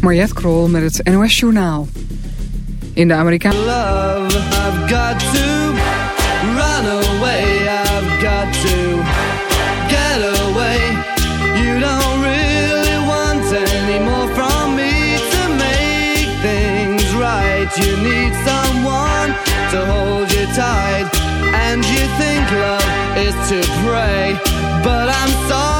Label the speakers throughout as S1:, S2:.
S1: Mariette Krol met het NOS Journaal. In de Amerikaanse...
S2: Love, I've got to run away, I've got to get away. You don't really want any more from me to make things right. You need someone to hold you tight. And you think love is to pray, but I'm sorry.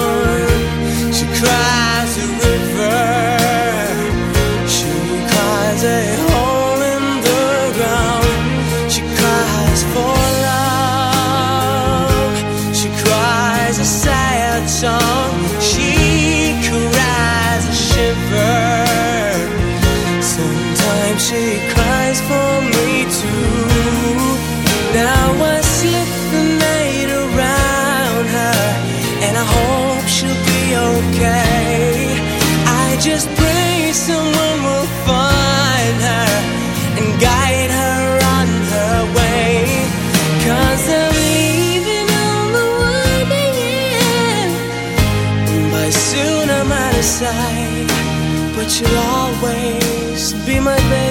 S3: You'll always be my baby,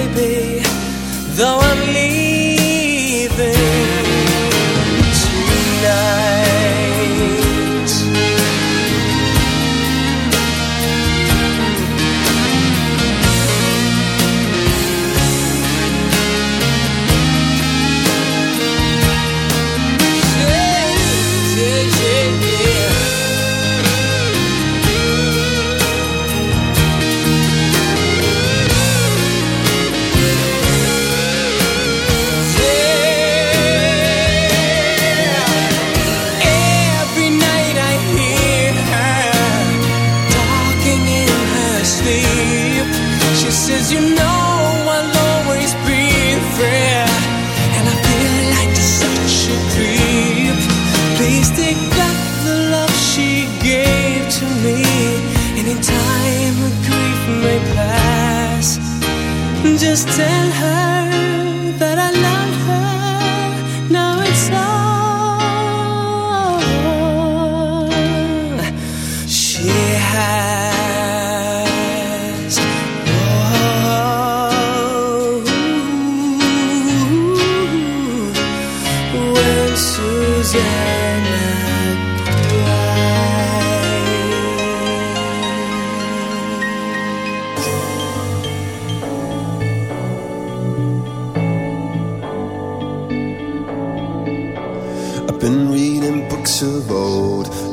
S3: Just tell her that I love her. Now it's all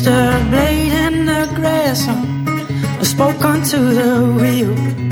S4: twister blade in the grass. I spoke onto the wheel.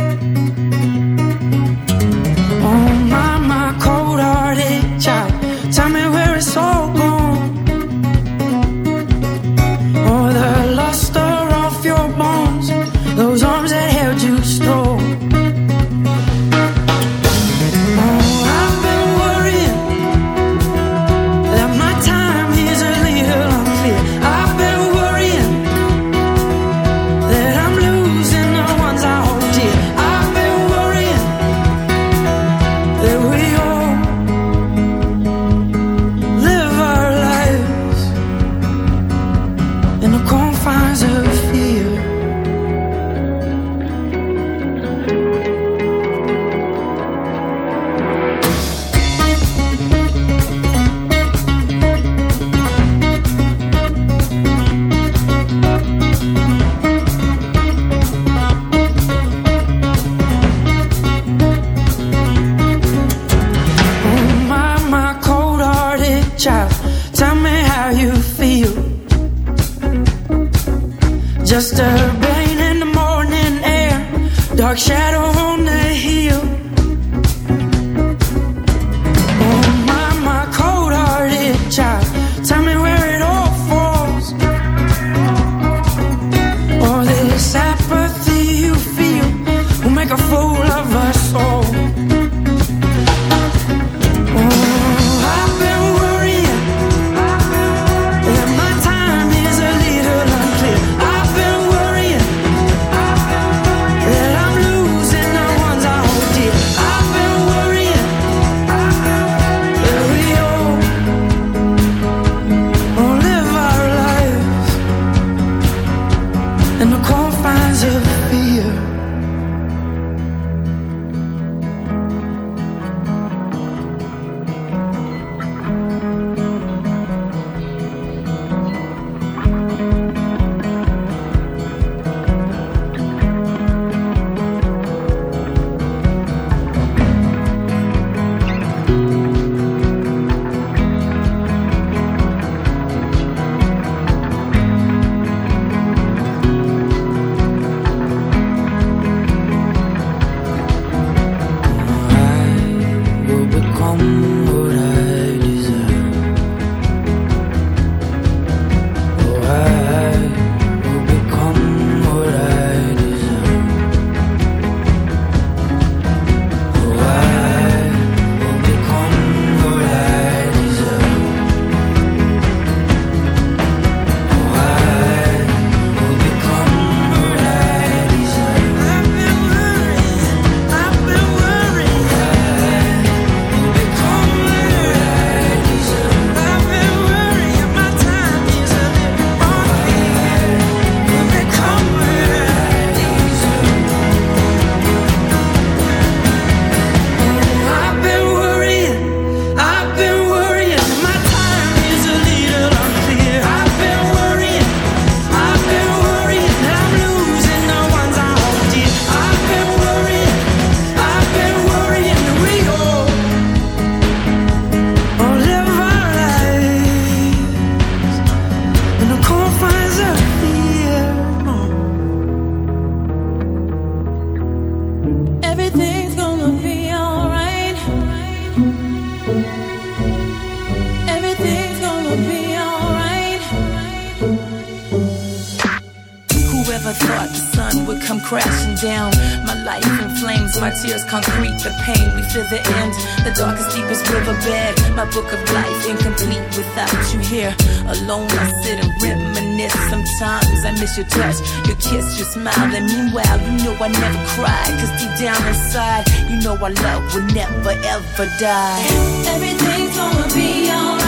S5: Miss your touch, your kiss, your smile. And meanwhile, you know I never cry. Cause deep down inside, you know our love will never ever die.
S6: Everything's gonna be alright.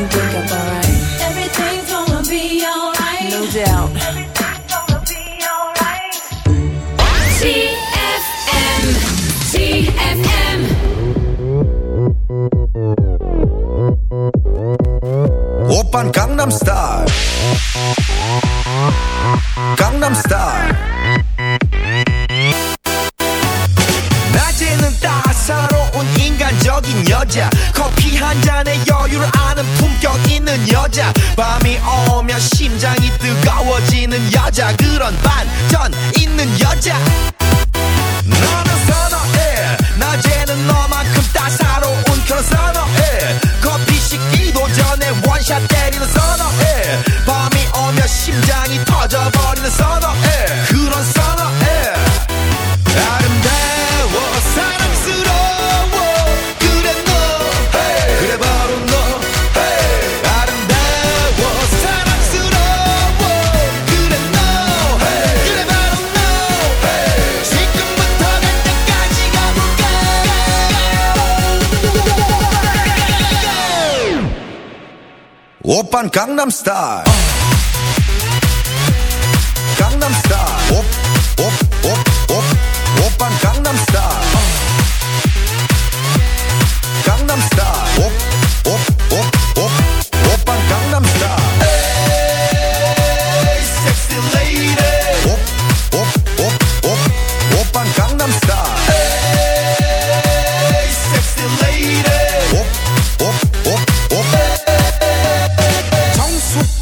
S6: you
S5: wake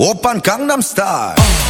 S7: Open Gangnam Style.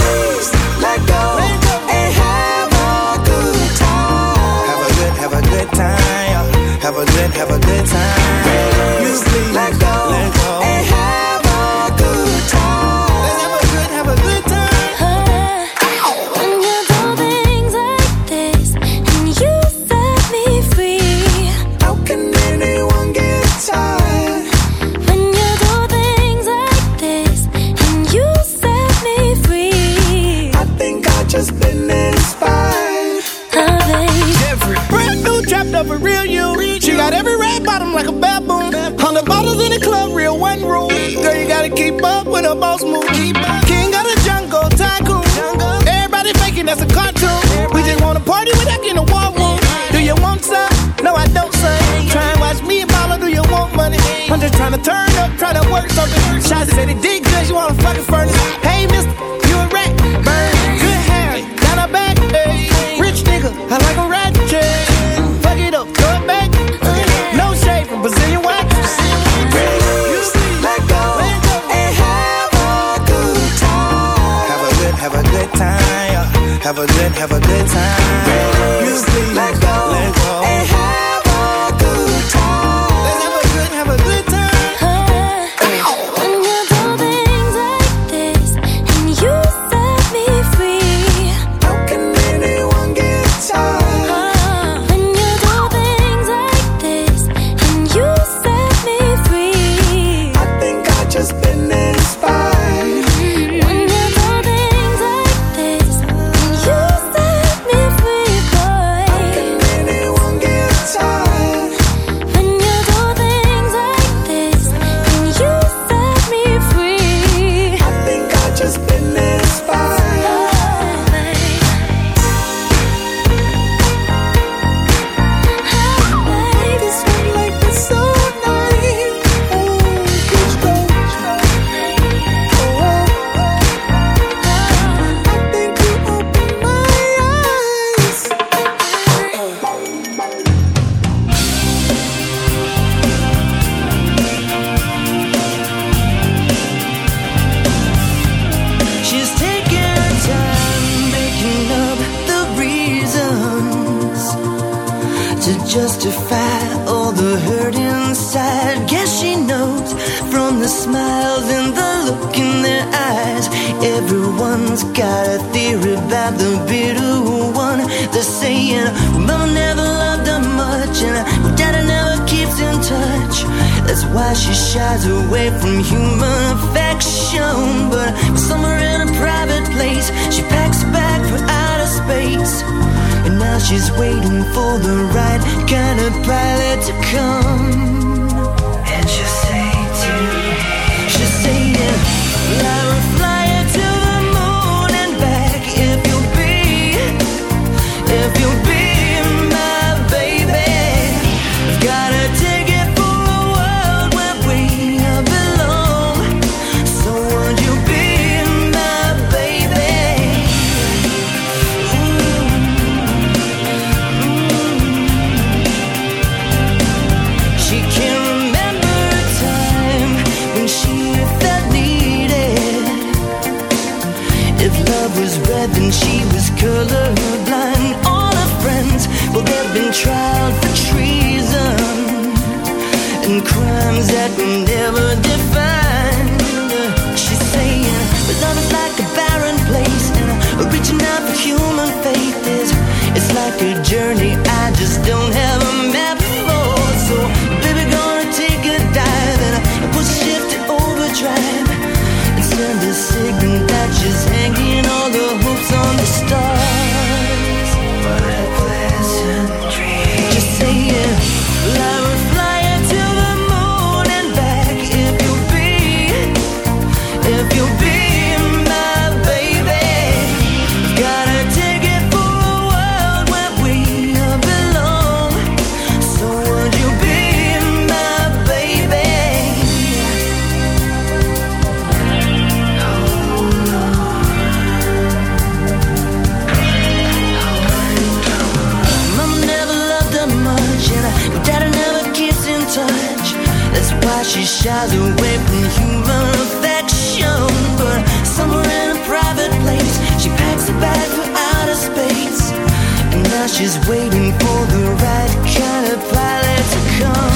S3: She's waiting for the right kind of pilot to come.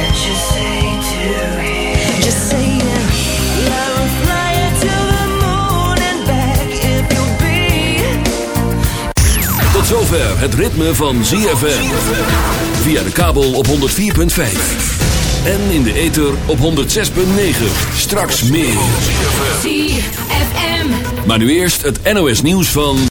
S3: And just say to him, just saying, I will fly you to the moon and back if you'll be.
S8: Tot zover het ritme van ZFM. Via de kabel op 104.5. En in de ether op 106.9. Straks meer.
S6: ZFM.
S8: Maar nu eerst het NOS nieuws van...